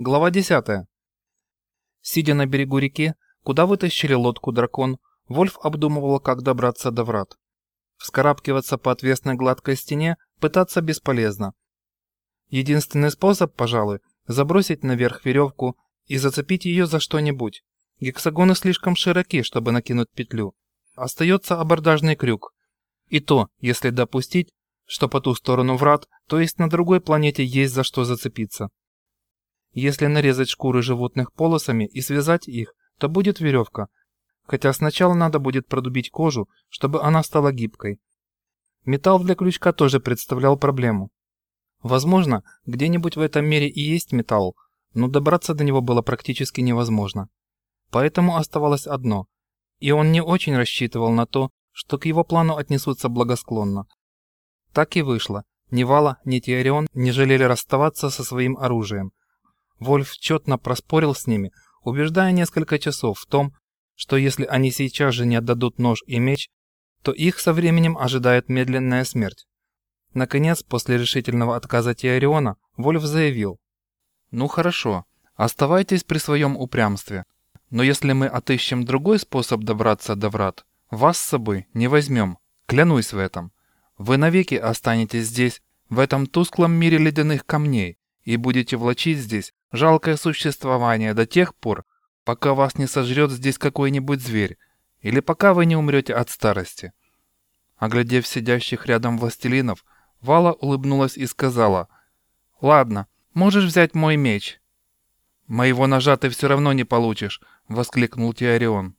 Глава 10. Сидя на берегу реки, куда вытащили лодку дракон, Вольф обдумывал, как добраться до врат. Вскарабкиваться по отвесной гладкой стене пытаться бесполезно. Единственный способ, пожалуй, забросить наверх веревку и зацепить ее за что-нибудь. Гексагоны слишком широки, чтобы накинуть петлю. Остается абордажный крюк. И то, если допустить, что по ту сторону врат, то есть на другой планете есть за что зацепиться. Если нарезать шкуры животных полосами и связать их, то будет веревка. Хотя сначала надо будет продубить кожу, чтобы она стала гибкой. Металл для крючка тоже представлял проблему. Возможно, где-нибудь в этом мире и есть металл, но добраться до него было практически невозможно. Поэтому оставалось одно. И он не очень рассчитывал на то, что к его плану отнесутся благосклонно. Так и вышло. Ни Вала, ни Тиарион не жалели расставаться со своим оружием. Вольф четно проспорил с ними, убеждая несколько часов в том, что если они сейчас же не отдадут нож и меч, то их со временем ожидает медленная смерть. Наконец, после решительного отказа Теориона, Вольф заявил. «Ну хорошо, оставайтесь при своем упрямстве. Но если мы отыщем другой способ добраться до врат, вас с собой не возьмем, клянусь в этом. Вы навеки останетесь здесь, в этом тусклом мире ледяных камней, и будете влачить здесь жалкое существование до тех пор, пока вас не сожрет здесь какой-нибудь зверь, или пока вы не умрете от старости. Оглядев сидящих рядом властелинов, Вала улыбнулась и сказала, «Ладно, можешь взять мой меч». «Моего ножа ты все равно не получишь», — воскликнул Теорион.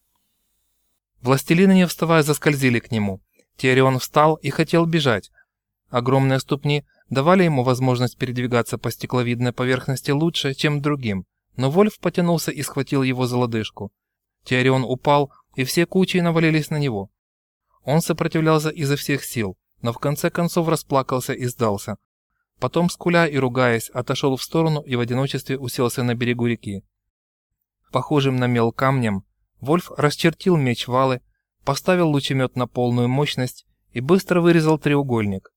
Властелины, не вставая, заскользили к нему. Теорион встал и хотел бежать. Огромные ступни давали ему возможность передвигаться по стекловидной поверхности лучше, чем другим, но Вольф потянулся и схватил его за лодыжку. Теорион упал, и все кучи навалились на него. Он сопротивлялся изо всех сил, но в конце концов расплакался и сдался. Потом, скуля и ругаясь, отошел в сторону и в одиночестве уселся на берегу реки. Похожим на мел камнем, Вольф расчертил меч валы, поставил лучемет на полную мощность и быстро вырезал треугольник.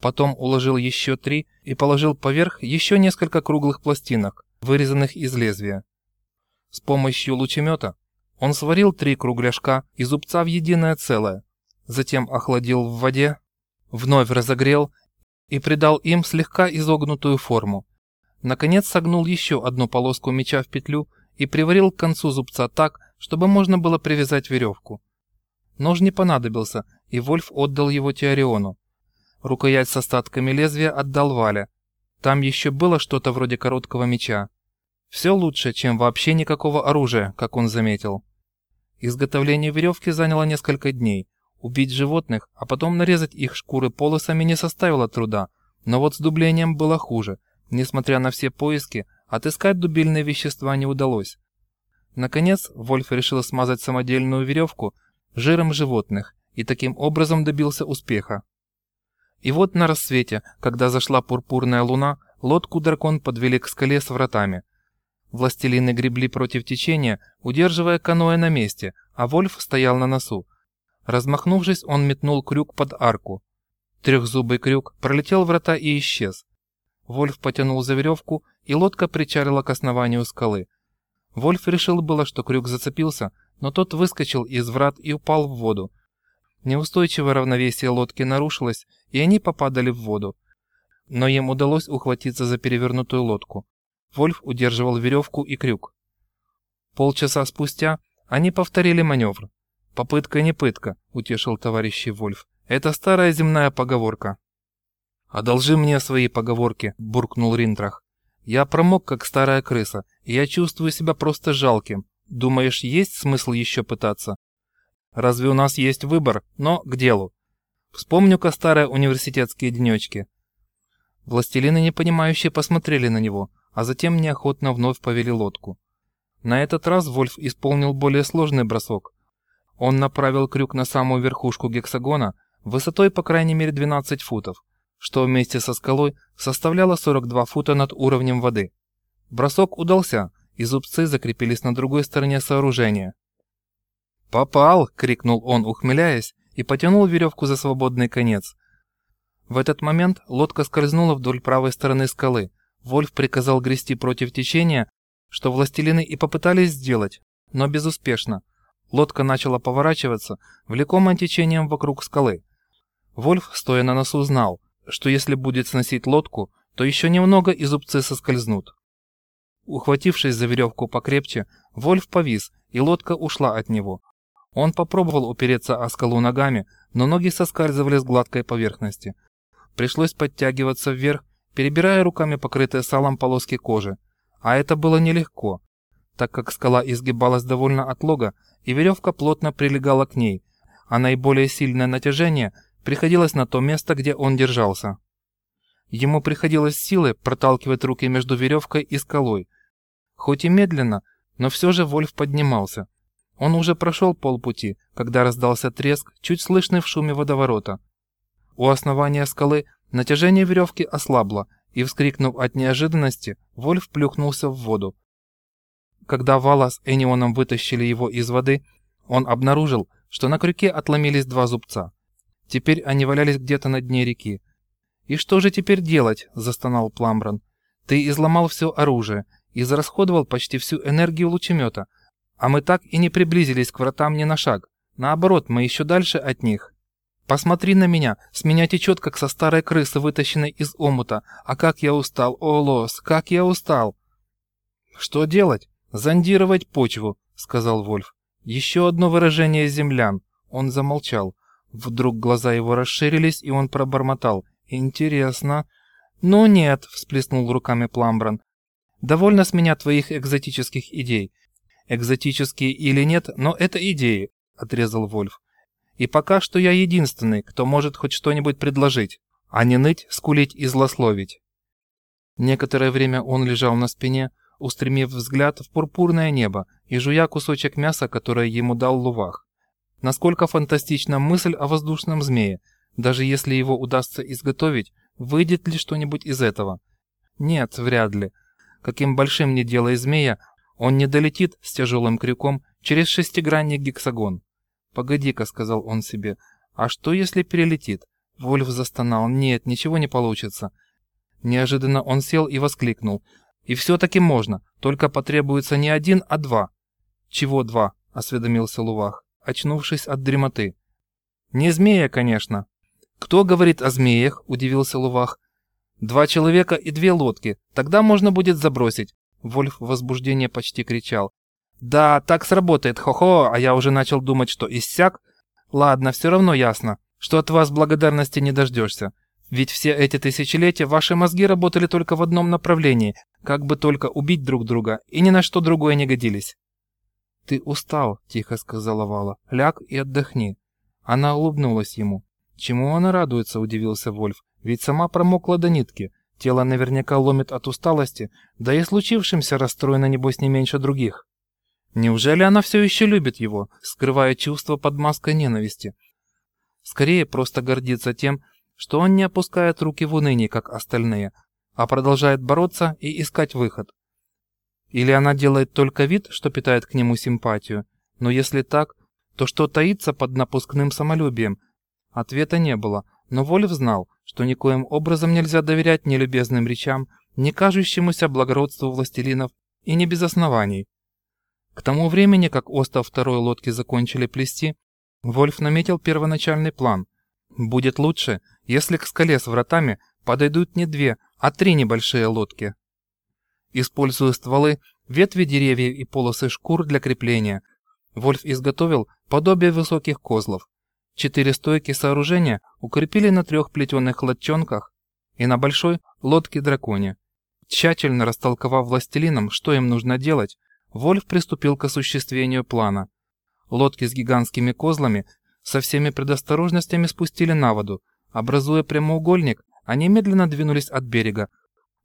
Потом уложил еще три и положил поверх еще несколько круглых пластинок, вырезанных из лезвия. С помощью лучемета он сварил три кругляшка и зубца в единое целое, затем охладил в воде, вновь разогрел и придал им слегка изогнутую форму. Наконец согнул еще одну полоску меча в петлю и приварил к концу зубца так, чтобы можно было привязать веревку. Нож не понадобился, и Вольф отдал его Теориону. Рукоять с остатками лезвия отдал Вале. Там еще было что-то вроде короткого меча. Все лучше, чем вообще никакого оружия, как он заметил. Изготовление веревки заняло несколько дней. Убить животных, а потом нарезать их шкуры полосами не составило труда, но вот с дублением было хуже. Несмотря на все поиски, отыскать дубильные вещества не удалось. Наконец, Вольф решил смазать самодельную веревку жиром животных и таким образом добился успеха. И вот на рассвете, когда зашла пурпурная луна, лодку дракон подвели к скале с вратами. Властелины гребли против течения, удерживая каноэ на месте, а Вольф стоял на носу. Размахнувшись, он метнул крюк под арку. Трехзубый крюк пролетел врата и исчез. Вольф потянул за веревку, и лодка причалила к основанию скалы. Вольф решил было, что крюк зацепился, но тот выскочил из врат и упал в воду. Неустойчивое равновесие лодки нарушилось, и они попадали в воду. Но им удалось ухватиться за перевернутую лодку. Вольф удерживал веревку и крюк. Полчаса спустя они повторили маневр. «Попытка не пытка», — утешил товарищ Вольф. «Это старая земная поговорка». «Одолжи мне свои поговорки», — буркнул Ринтрах. «Я промок, как старая крыса, и я чувствую себя просто жалким. Думаешь, есть смысл еще пытаться?» Разве у нас есть выбор? Но к делу. Вспомню-ка старые университетские денечки. Властелины непонимающие посмотрели на него, а затем неохотно вновь повели лодку. На этот раз Вольф исполнил более сложный бросок. Он направил крюк на самую верхушку гексагона высотой по крайней мере 12 футов, что вместе со скалой составляло 42 фута над уровнем воды. Бросок удался, и зубцы закрепились на другой стороне сооружения. «Попал!» — крикнул он, ухмыляясь, и потянул веревку за свободный конец. В этот момент лодка скользнула вдоль правой стороны скалы. Вольф приказал грести против течения, что властелины и попытались сделать, но безуспешно. Лодка начала поворачиваться, влекомая течением вокруг скалы. Вольф, стоя на носу, знал, что если будет сносить лодку, то еще немного и зубцы соскользнут. Ухватившись за веревку покрепче, Вольф повис, и лодка ушла от него. Он попробовал упереться о скалу ногами, но ноги соскальзывали с гладкой поверхности. Пришлось подтягиваться вверх, перебирая руками покрытые салом полоски кожи. А это было нелегко, так как скала изгибалась довольно отлого, и веревка плотно прилегала к ней, а наиболее сильное натяжение приходилось на то место, где он держался. Ему приходилось силой проталкивать руки между веревкой и скалой, Хоть и медленно, но все же Вольф поднимался. Он уже прошел полпути, когда раздался треск, чуть слышный в шуме водоворота. У основания скалы натяжение веревки ослабло, и, вскрикнув от неожиданности, Вольф плюхнулся в воду. Когда Вала с Энионом вытащили его из воды, он обнаружил, что на крюке отломились два зубца. Теперь они валялись где-то на дне реки. «И что же теперь делать?» – застонал Пламбран. «Ты изломал все оружие, израсходовал почти всю энергию лучемета, а мы так и не приблизились к вратам ни на шаг. Наоборот, мы еще дальше от них. Посмотри на меня, с меня течет, как со старой крысы, вытащенной из омута. А как я устал, о, Лос, как я устал!» «Что делать? Зондировать почву», — сказал Вольф. «Еще одно выражение землян». Он замолчал. Вдруг глаза его расширились, и он пробормотал. «Интересно». «Ну нет», — всплеснул руками Пламбран. Довольно с меня твоих экзотических идей. Экзотические или нет, но это идеи, отрезал Вольф. И пока что я единственный, кто может хоть что-нибудь предложить, а не ныть, скулить и злословить. Некоторое время он лежал на спине, устремив взгляд в пурпурное небо и жуя кусочек мяса, которое ему дал Лувах. Насколько фантастична мысль о воздушном змее, даже если его удастся изготовить, выйдет ли что-нибудь из этого? Нет, вряд ли каким большим не делай змея, он не долетит с тяжелым крюком через шестигранный гексагон. «Погоди-ка», — сказал он себе, — «а что, если перелетит?» Вольф застонал. «Нет, ничего не получится». Неожиданно он сел и воскликнул. «И все-таки можно, только потребуется не один, а два». «Чего два?» — осведомился Лувах, очнувшись от дремоты. «Не змея, конечно». «Кто говорит о змеях?» — удивился Лувах. Два человека и две лодки. Тогда можно будет забросить. Вольф в возбуждении почти кричал. Да, так сработает, хо-хо, а я уже начал думать, что иссяк. Ладно, все равно ясно, что от вас благодарности не дождешься. Ведь все эти тысячелетия ваши мозги работали только в одном направлении, как бы только убить друг друга, и ни на что другое не годились. «Ты устал», — тихо сказала Вала. «Ляг и отдохни». Она улыбнулась ему. «Чему она радуется?» — удивился Вольф. Ведь сама промокла до нитки, тело наверняка ломит от усталости, да и случившимся расстроена небось не меньше других. Неужели она все еще любит его, скрывая чувства под маской ненависти? Скорее просто гордится тем, что он не опускает руки в унынии, как остальные, а продолжает бороться и искать выход. Или она делает только вид, что питает к нему симпатию, но если так, то что таится под напускным самолюбием? Ответа не было, но Вольф знал, что никоим образом нельзя доверять ни любезным речам, ни кажущемуся благородству властелинов, и не без оснований. К тому времени, как остов второй лодки закончили плести, Вольф наметил первоначальный план. Будет лучше, если к скале с вратами подойдут не две, а три небольшие лодки. Используя стволы, ветви деревьев и полосы шкур для крепления, Вольф изготовил подобие высоких козлов. Четыре стойки сооружения укрепили на трех плетеных лодчонках и на большой лодке-драконе. Тщательно растолковав властелинам, что им нужно делать, Вольф приступил к осуществлению плана. Лодки с гигантскими козлами со всеми предосторожностями спустили на воду. Образуя прямоугольник, они медленно двинулись от берега.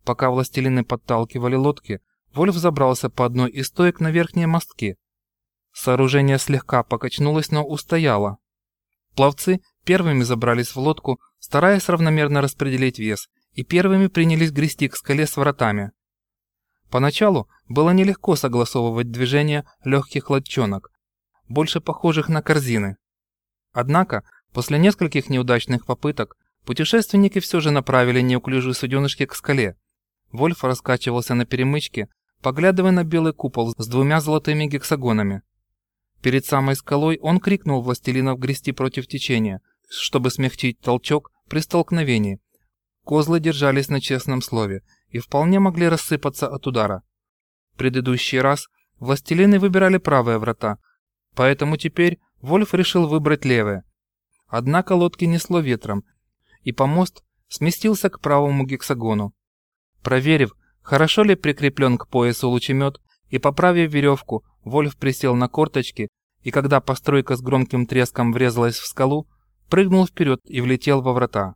Пока властелины подталкивали лодки, Вольф забрался по одной из стоек на верхние мостки. Сооружение слегка покачнулось, но устояло, Пловцы первыми забрались в лодку, стараясь равномерно распределить вес, и первыми принялись грести к скале с вратами. Поначалу было нелегко согласовывать движения легких лодчонок, больше похожих на корзины. Однако, после нескольких неудачных попыток, путешественники все же направили неуклюжие суденышки к скале. Вольф раскачивался на перемычке, поглядывая на белый купол с двумя золотыми гексагонами. Перед самой скалой он крикнул властелинов грести против течения, чтобы смягчить толчок при столкновении. Козлы держались на честном слове и вполне могли рассыпаться от удара. предыдущий раз властелины выбирали правые врата, поэтому теперь Вольф решил выбрать левые. Однако лодки несло ветром, и помост сместился к правому гексагону. Проверив, хорошо ли прикреплен к поясу лучемет, и поправив веревку, Вольф присел на корточки, и когда постройка с громким треском врезалась в скалу, прыгнул вперед и влетел во врата.